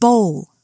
bowl.